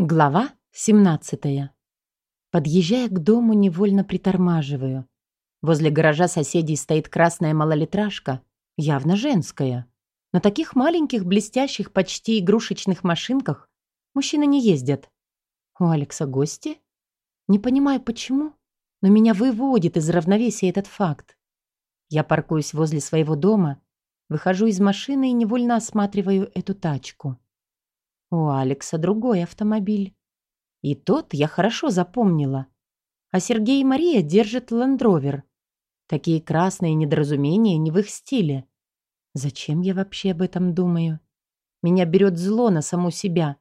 Глава 17. Подъезжая к дому, невольно притормаживаю. Возле гаража соседей стоит красная малолитражка, явно женская. На таких маленьких, блестящих, почти игрушечных машинках мужчины не ездят. У Алекса гости? Не понимаю, почему, но меня выводит из равновесия этот факт. Я паркуюсь возле своего дома, выхожу из машины и невольно осматриваю эту тачку. У Алекса другой автомобиль. И тот я хорошо запомнила. А Сергей и Мария держат ландровер. Такие красные недоразумения не в их стиле. Зачем я вообще об этом думаю? Меня берет зло на саму себя.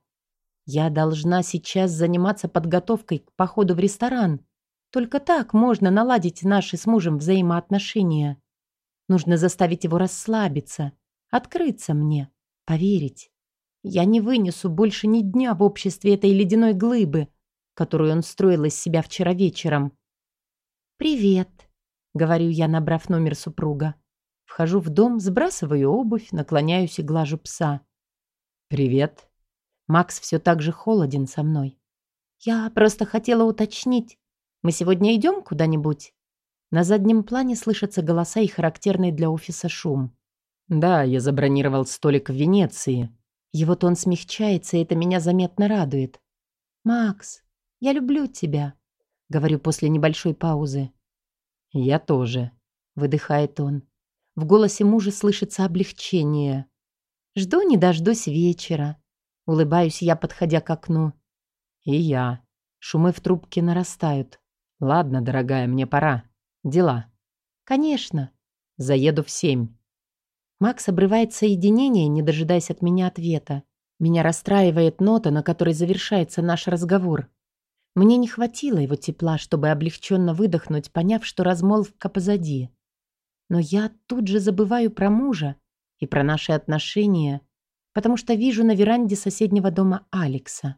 Я должна сейчас заниматься подготовкой к походу в ресторан. Только так можно наладить наши с мужем взаимоотношения. Нужно заставить его расслабиться, открыться мне, поверить. Я не вынесу больше ни дня в обществе этой ледяной глыбы, которую он строил из себя вчера вечером. «Привет», — говорю я, набрав номер супруга. Вхожу в дом, сбрасываю обувь, наклоняюсь и глажу пса. «Привет». Макс все так же холоден со мной. «Я просто хотела уточнить. Мы сегодня идем куда-нибудь?» На заднем плане слышатся голоса и характерный для офиса шум. «Да, я забронировал столик в Венеции. Его тон смягчается, и это меня заметно радует. «Макс, я люблю тебя», — говорю после небольшой паузы. «Я тоже», — выдыхает он. В голосе мужа слышится облегчение. «Жду не дождусь вечера», — улыбаюсь я, подходя к окну. «И я». Шумы в трубке нарастают. «Ладно, дорогая, мне пора. Дела». «Конечно». «Заеду в семь». Макс обрывает соединение, не дожидаясь от меня ответа. Меня расстраивает нота, на которой завершается наш разговор. Мне не хватило его тепла, чтобы облегченно выдохнуть, поняв, что размолвка позади. Но я тут же забываю про мужа и про наши отношения, потому что вижу на веранде соседнего дома Алекса.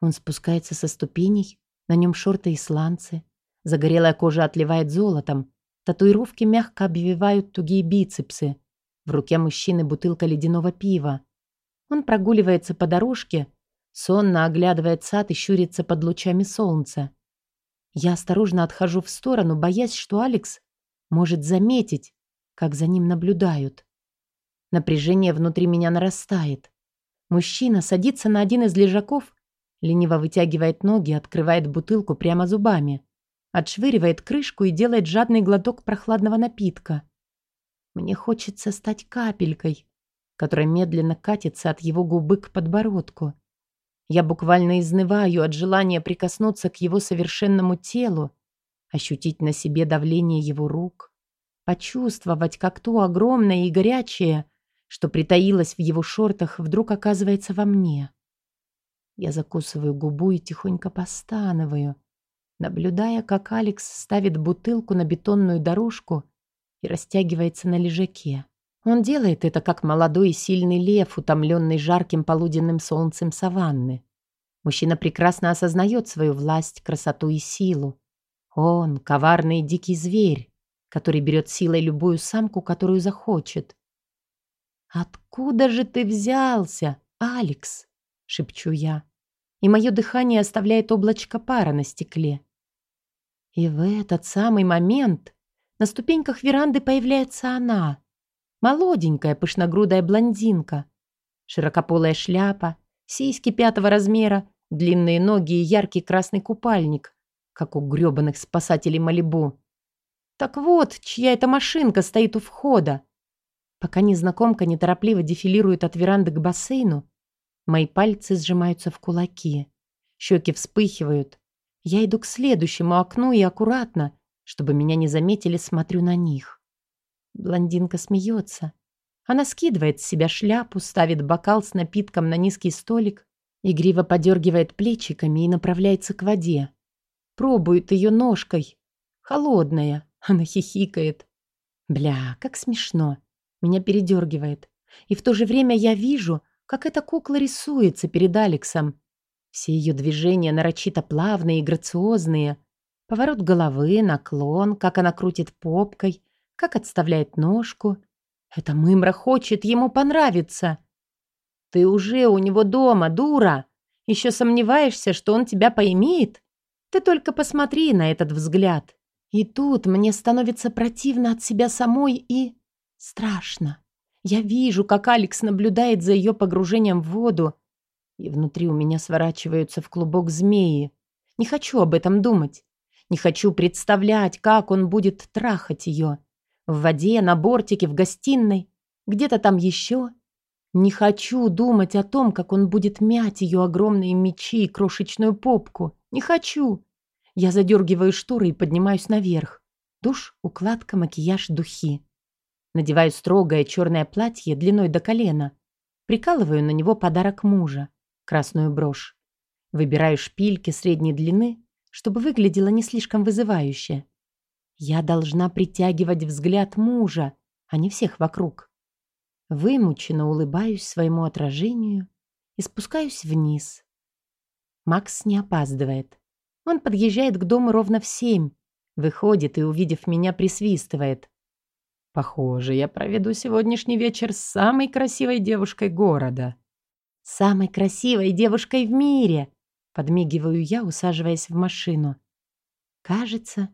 Он спускается со ступеней, на нем шорты и сланцы, загорелая кожа отливает золотом, татуировки мягко обвивают тугие бицепсы, в руке мужчины бутылка ледяного пива. Он прогуливается по дорожке, сонно оглядывает сад и щурится под лучами солнца. Я осторожно отхожу в сторону, боясь, что Алекс может заметить, как за ним наблюдают. Напряжение внутри меня нарастает. Мужчина садится на один из лежаков, лениво вытягивает ноги, открывает бутылку прямо зубами, отшвыривает крышку и делает жадный глоток прохладного напитка. Мне хочется стать капелькой, которая медленно катится от его губы к подбородку. Я буквально изнываю от желания прикоснуться к его совершенному телу, ощутить на себе давление его рук, почувствовать, как то огромное и горячее, что притаилось в его шортах, вдруг оказывается во мне. Я закусываю губу и тихонько постанываю, наблюдая, как Алекс ставит бутылку на бетонную дорожку и растягивается на лежаке. Он делает это, как молодой и сильный лев, утомленный жарким полуденным солнцем саванны. Мужчина прекрасно осознает свою власть, красоту и силу. Он — коварный дикий зверь, который берет силой любую самку, которую захочет. «Откуда же ты взялся, Алекс?» — шепчу я. И мое дыхание оставляет облачко пара на стекле. И в этот самый момент на ступеньках веранды появляется она. Молоденькая, пышногрудая блондинка. Широкополая шляпа, сиськи пятого размера, длинные ноги и яркий красный купальник, как у грёбаных спасателей Малибу. Так вот, чья эта машинка стоит у входа. Пока незнакомка неторопливо дефилирует от веранды к бассейну, мои пальцы сжимаются в кулаки. Щеки вспыхивают. Я иду к следующему окну и аккуратно, чтобы меня не заметили, смотрю на них. Блондинка смеется. Она скидывает с себя шляпу, ставит бокал с напитком на низкий столик, игриво подергивает плечиками и направляется к воде. Пробует ее ножкой. Холодная. Она хихикает. Бля, как смешно. Меня передергивает. И в то же время я вижу, как эта кукла рисуется перед Алексом. Все ее движения нарочито плавные и грациозные — Поворот головы, наклон, как она крутит попкой, как отставляет ножку. Эта мымра хочет ему понравиться. Ты уже у него дома, дура. Еще сомневаешься, что он тебя поимеет? Ты только посмотри на этот взгляд. И тут мне становится противно от себя самой и... страшно. Я вижу, как Алекс наблюдает за ее погружением в воду, и внутри у меня сворачиваются в клубок змеи. Не хочу об этом думать. Не хочу представлять, как он будет трахать ее. В воде, на бортике, в гостиной, где-то там еще. Не хочу думать о том, как он будет мять ее огромные мечи и крошечную попку. Не хочу. Я задергиваю шторы и поднимаюсь наверх. Душ, укладка, макияж, духи. Надеваю строгое черное платье длиной до колена. Прикалываю на него подарок мужа — красную брошь. Выбираю шпильки средней длины, чтобы выглядело не слишком вызывающе. Я должна притягивать взгляд мужа, а не всех вокруг. Вымученно улыбаюсь своему отражению и спускаюсь вниз. Макс не опаздывает. Он подъезжает к дому ровно в семь, выходит и, увидев меня, присвистывает. Похоже, я проведу сегодняшний вечер с самой красивой девушкой города. Самой красивой девушкой в мире, подмигиваю я, усаживаясь в машину. Кажется,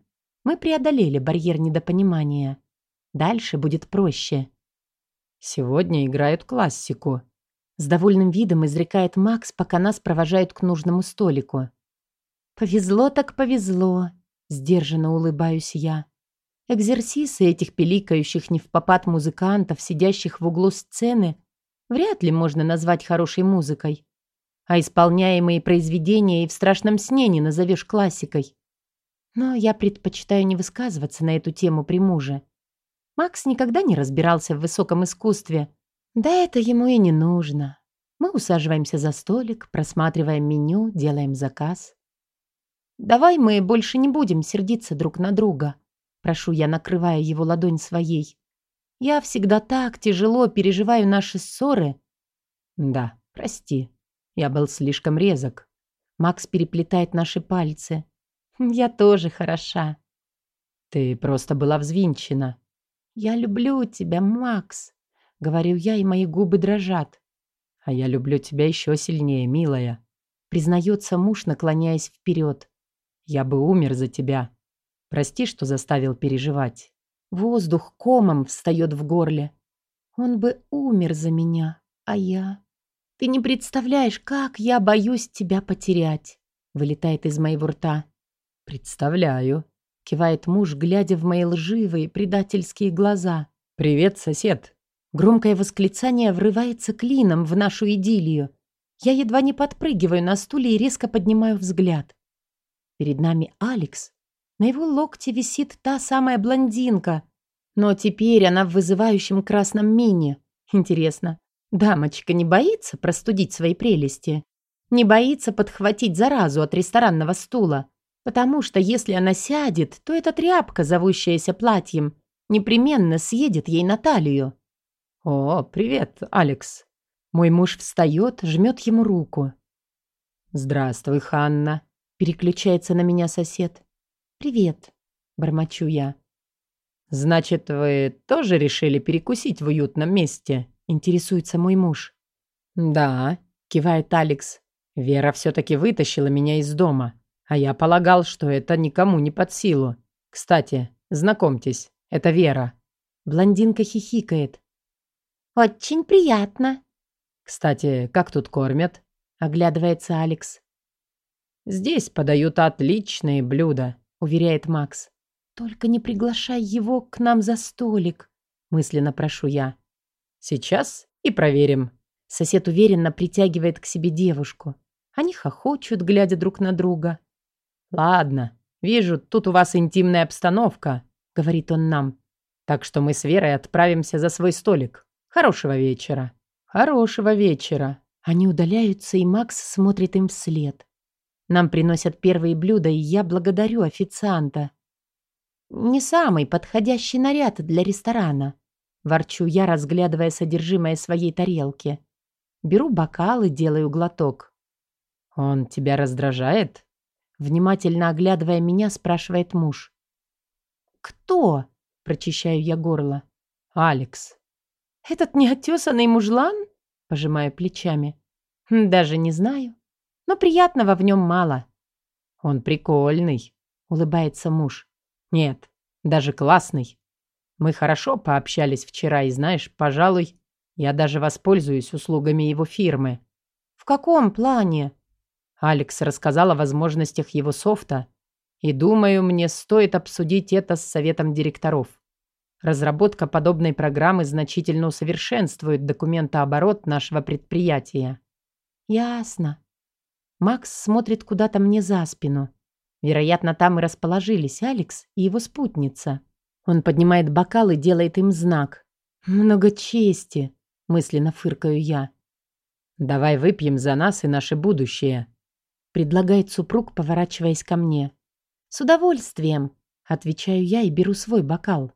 мы преодолели барьер недопонимания. Дальше будет проще. Сегодня играют классику. С довольным видом изрекает Макс, пока нас провожают к нужному столику. Повезло так повезло, сдержанно улыбаюсь я. Экзерсисы этих пиликающих не в попад музыкантов, сидящих в углу сцены, вряд ли можно назвать хорошей музыкой. А исполняемые произведения и в страшном сне не назовешь классикой. Но я предпочитаю не высказываться на эту тему при муже. Макс никогда не разбирался в высоком искусстве. Да это ему и не нужно. Мы усаживаемся за столик, просматриваем меню, делаем заказ. «Давай мы больше не будем сердиться друг на друга», Прошу я, накрывая его ладонь своей. Я всегда так тяжело переживаю наши ссоры. Да, прости. Я был слишком резок. Макс переплетает наши пальцы. Я тоже хороша. Ты просто была взвинчена. Я люблю тебя, Макс. Говорю я, и мои губы дрожат. А я люблю тебя еще сильнее, милая. Признается муж, наклоняясь вперед. Я бы умер за тебя. Прости, что заставил переживать. Воздух комом встает в горле. Он бы умер за меня, а я... Ты не представляешь, как я боюсь тебя потерять. Вылетает из моего рта. Представляю. Кивает муж, глядя в мои лживые, предательские глаза. «Привет, сосед!» Громкое восклицание врывается клином в нашу идиллию. Я едва не подпрыгиваю на стуле и резко поднимаю взгляд. Перед нами Алекс, на его локте висит та самая блондинка. Но теперь она в вызывающем красном мини. Интересно, дамочка не боится простудить свои прелести? Не боится подхватить заразу от ресторанного стула? Потому что если она сядет, то эта тряпка, зовущаяся платьем, непременно съедет ей на талию. «О, привет, Алекс!» Мой муж встает, жмет ему руку. «Здравствуй, Ханна!» Переключается на меня сосед. «Привет», — бормочу я. «Значит, вы тоже решили перекусить в уютном месте?» — интересуется мой муж. «Да», — кивает Алекс. «Вера все-таки вытащила меня из дома, а я полагал, что это никому не под силу. Кстати, знакомьтесь, это Вера». Блондинка хихикает. «Очень приятно». «Кстати, как тут кормят?» — оглядывается Алекс. «Здесь подают отличные блюда», — уверяет Макс. «Только не приглашай его к нам за столик», — мысленно прошу я. «Сейчас и проверим». Сосед уверенно притягивает к себе девушку. Они хохочут, глядя друг на друга. «Ладно, вижу, тут у вас интимная обстановка», — говорит он нам. «Так что мы с Верой отправимся за свой столик. Хорошего вечера». «Хорошего вечера». Они удаляются, и Макс смотрит им вслед. Нам приносят первые блюда, и я благодарю официанта. Не самый подходящий наряд для ресторана. Ворчу я, разглядывая содержимое своей тарелки. Беру бокал и делаю глоток. «Он тебя раздражает?» Внимательно оглядывая меня, спрашивает муж. «Кто?» – прочищаю я горло. «Алекс». «Этот неотесанный мужлан?» – пожимаю плечами. «Даже не знаю. но приятного в нем мало. Он прикольный, улыбается муж. Нет, даже классный. Мы хорошо пообщались вчера, и знаешь, пожалуй, я даже воспользуюсь услугами его фирмы. В каком плане? Алекс рассказал о возможностях его софта, и думаю, мне стоит обсудить это с советом директоров. Разработка подобной программы значительно усовершенствует документооборот нашего предприятия. Ясно. Макс смотрит куда-то мне за спину. Вероятно, там и расположились Алекс и его спутница. Он поднимает бокал и делает им знак. «Много чести», — мысленно фыркаю я. «Давай выпьем за нас и наше будущее», — предлагает супруг, поворачиваясь ко мне. «С удовольствием», — отвечаю я и беру свой бокал.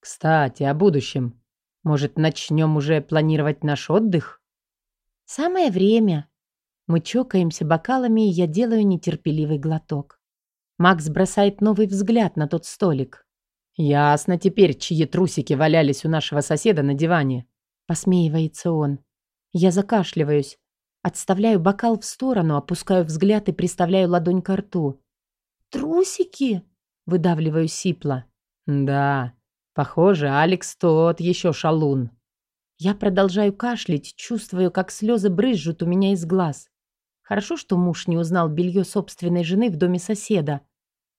«Кстати, о будущем. Может, начнем уже планировать наш отдых?» «Самое время». Мы чокаемся бокалами, и я делаю нетерпеливый глоток. Макс бросает новый взгляд на тот столик. «Ясно теперь, чьи трусики валялись у нашего соседа на диване», — посмеивается он. Я закашливаюсь, отставляю бокал в сторону, опускаю взгляд и приставляю ладонь к рту. «Трусики?» — выдавливаю сипло. «Да, похоже, Алекс тот еще шалун». Я продолжаю кашлять, чувствую, как слезы брызжут у меня из глаз. Хорошо, что муж не узнал белье собственной жены в доме соседа.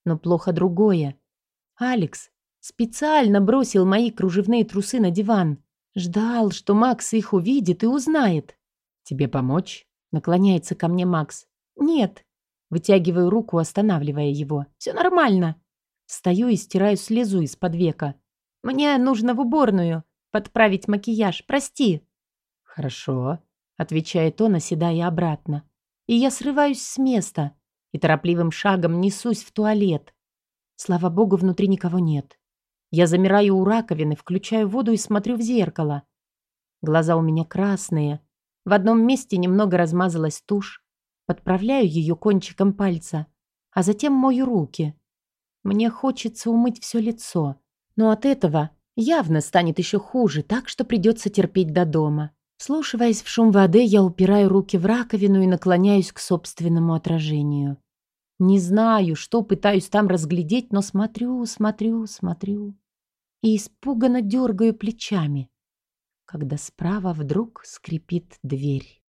Но плохо другое. Алекс специально бросил мои кружевные трусы на диван. Ждал, что Макс их увидит и узнает. «Тебе помочь?» Наклоняется ко мне Макс. «Нет». Вытягиваю руку, останавливая его. «Все нормально». Стою и стираю слезу из-под века. «Мне нужно в уборную. Подправить макияж. Прости». «Хорошо», — отвечает он, оседая обратно и я срываюсь с места и торопливым шагом несусь в туалет. Слава богу, внутри никого нет. Я замираю у раковины, включаю воду и смотрю в зеркало. Глаза у меня красные. В одном месте немного размазалась тушь. Подправляю ее кончиком пальца, а затем мою руки. Мне хочется умыть все лицо, но от этого явно станет еще хуже, так что придется терпеть до дома. Слушаясь в шум воды, я упираю руки в раковину и наклоняюсь к собственному отражению. Не знаю, что пытаюсь там разглядеть, но смотрю, смотрю, смотрю и испуганно дергаю плечами, когда справа вдруг скрипит дверь.